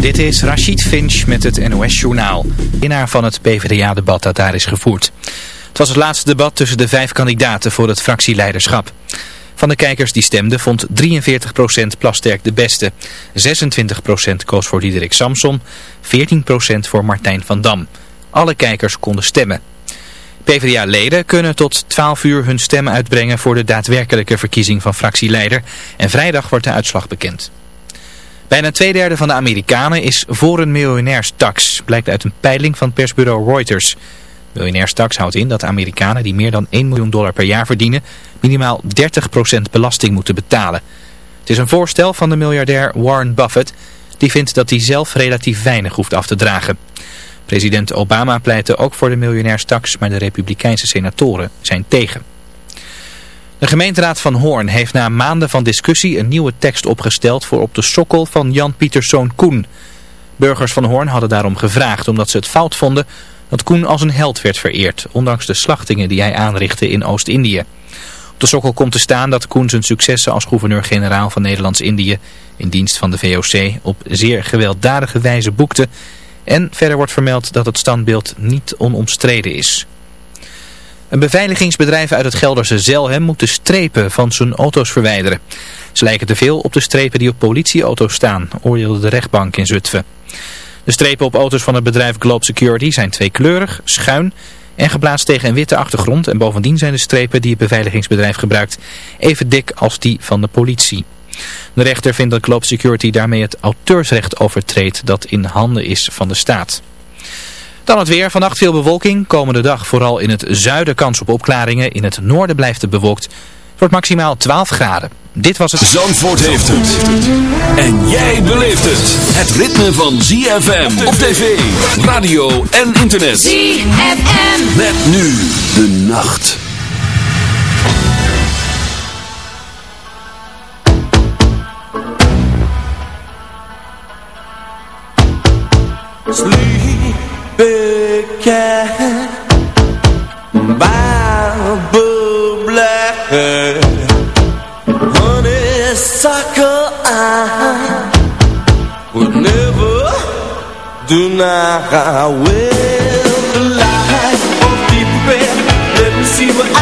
Dit is Rachid Finch met het NOS-journaal. Winnaar van het PvdA-debat dat daar is gevoerd. Het was het laatste debat tussen de vijf kandidaten voor het fractieleiderschap. Van de kijkers die stemden vond 43% Plasterk de beste. 26% koos voor Diederik Samson, 14% voor Martijn van Dam. Alle kijkers konden stemmen. PvdA-leden kunnen tot 12 uur hun stem uitbrengen voor de daadwerkelijke verkiezing van fractieleider. En vrijdag wordt de uitslag bekend. Bijna twee derde van de Amerikanen is voor een miljonairstax, blijkt uit een peiling van persbureau Reuters. Miljonairstax houdt in dat Amerikanen die meer dan 1 miljoen dollar per jaar verdienen, minimaal 30% belasting moeten betalen. Het is een voorstel van de miljardair Warren Buffett, die vindt dat hij zelf relatief weinig hoeft af te dragen. President Obama pleitte ook voor de miljonairstax, maar de republikeinse senatoren zijn tegen. De gemeenteraad van Hoorn heeft na maanden van discussie een nieuwe tekst opgesteld voor op de sokkel van Jan Pieterszoon Koen. Burgers van Hoorn hadden daarom gevraagd omdat ze het fout vonden dat Koen als een held werd vereerd, ondanks de slachtingen die hij aanrichtte in Oost-Indië. Op de sokkel komt te staan dat Koen zijn successen als gouverneur-generaal van Nederlands-Indië in dienst van de VOC op zeer gewelddadige wijze boekte en verder wordt vermeld dat het standbeeld niet onomstreden is. Een beveiligingsbedrijf uit het Gelderse Zelhem moet de strepen van zijn auto's verwijderen. Ze lijken te veel op de strepen die op politieauto's staan, oordeelde de rechtbank in Zutphen. De strepen op auto's van het bedrijf Globe Security zijn tweekleurig, schuin en geplaatst tegen een witte achtergrond. En bovendien zijn de strepen die het beveiligingsbedrijf gebruikt even dik als die van de politie. De rechter vindt dat Globe Security daarmee het auteursrecht overtreedt dat in handen is van de staat. Dan het weer. Vannacht veel bewolking. Komende dag vooral in het zuiden kans op opklaringen. In het noorden blijft het bewolkt. Het wordt maximaal 12 graden. Dit was het... Zandvoort heeft het. En jij beleeft het. Het ritme van ZFM op tv, radio en internet. ZFM. Met nu de nacht. Sleepy Honeysuckle I will light of deep red Let me see what I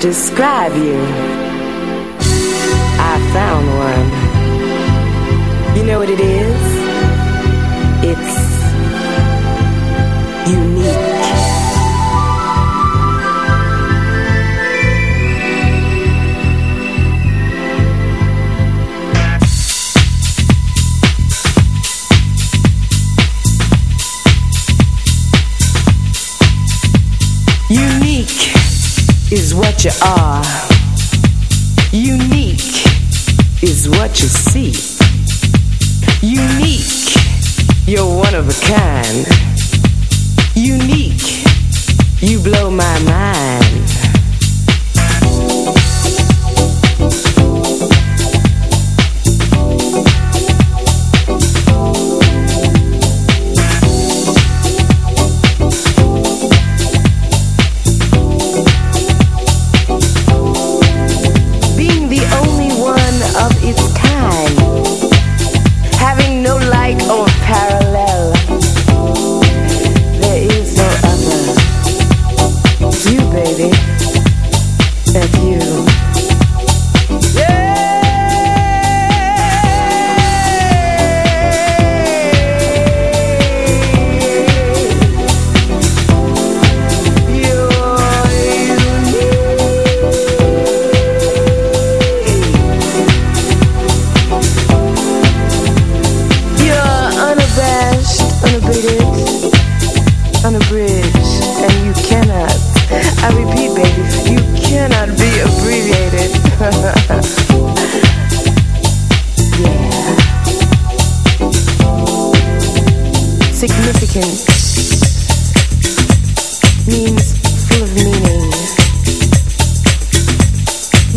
describe you.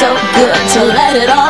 so good to let it all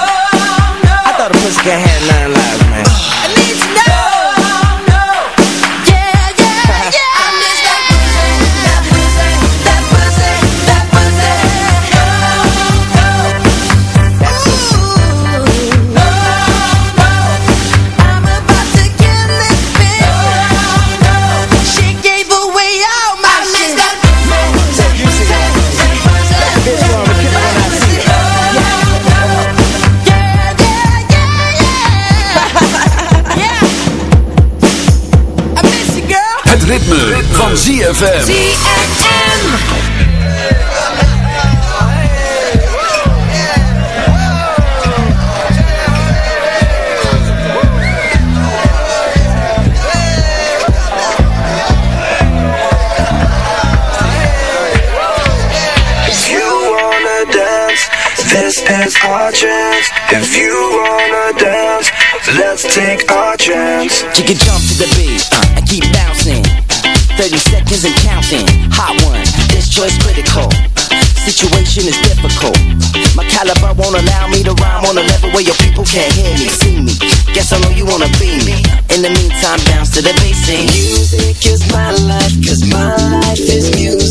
lot of pussy can have nine lives, man. Uh, I need to know. ZFM. ZFM. If you wanna dance, this is our chance. If you wanna dance, let's take our chance. You can jump to the beat uh, and keep bouncing. 30 seconds and counting. Hot one, this choice critical. Situation is difficult. My caliber won't allow me to rhyme on a level where your people can't hear me, see me. Guess I know you wanna be me. In the meantime, bounce to the bass. Music is my life, cause my life is music.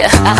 Yeah.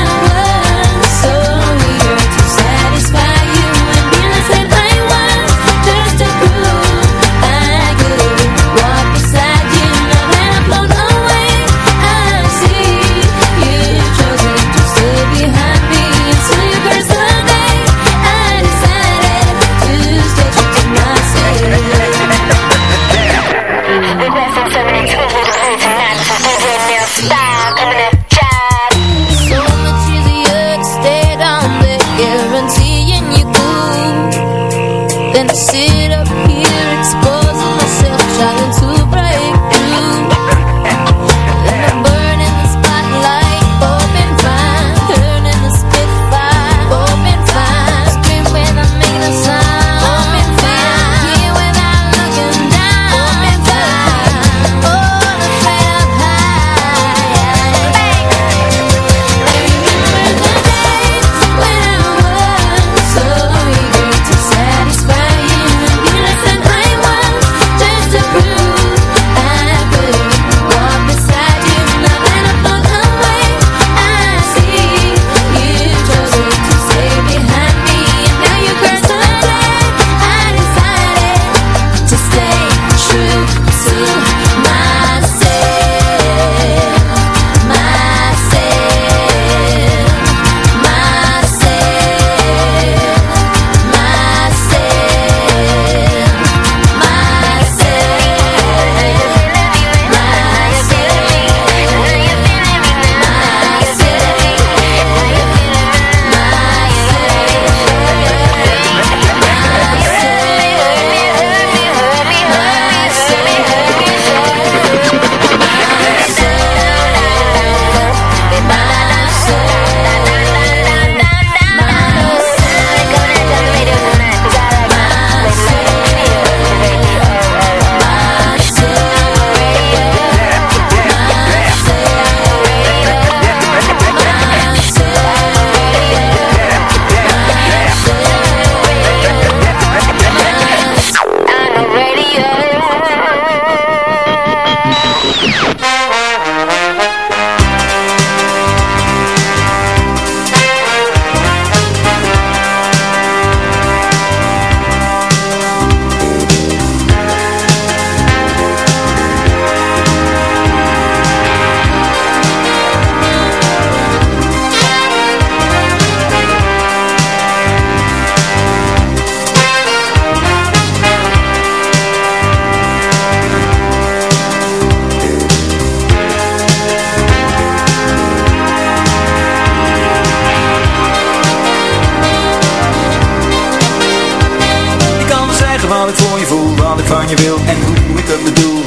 wat ik van je wil en hoe ik het bedoel.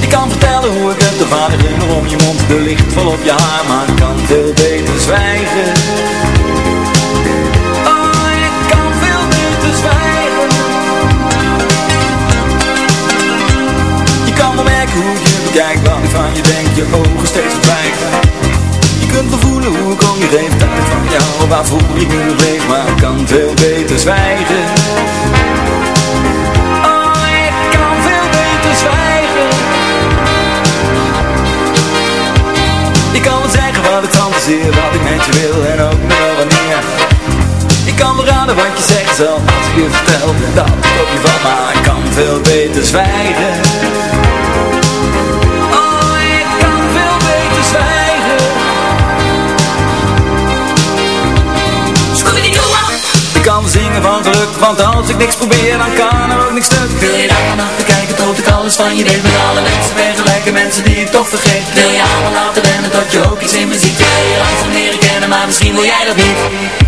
Ik kan vertellen hoe ik het, de vader glimmer om je mond, de licht vol op je haar, maar ik kan veel beter zwijgen. Oh, ik kan veel beter zwijgen. Je kan wel merken hoe je bekijk, wat ik van je denk, je ogen steeds. Je kunt wel voelen hoe ik om je geef, dat van jou, waar voel ik nu leef, maar ik kan veel beter zwijgen. Ik kan wel zeggen wat ik fantaseer, wat ik met je wil en ook nog wel wanneer. kan me raden wat je zegt zal Als ik je vertel dat ik op je val Maar ik kan veel beter zwijgen van geluk, want als ik niks probeer dan kan er ook niks stuk. Wil je daar te kijken tot ik alles van je weet. Met alle mensen vergelijken, mensen die ik toch vergeet. Wil je allemaal laten rennen tot je ook iets in me ziet? Wil je langzaam leren kennen, maar misschien wil jij dat niet